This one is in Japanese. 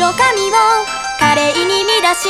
黒髪を華麗に乱し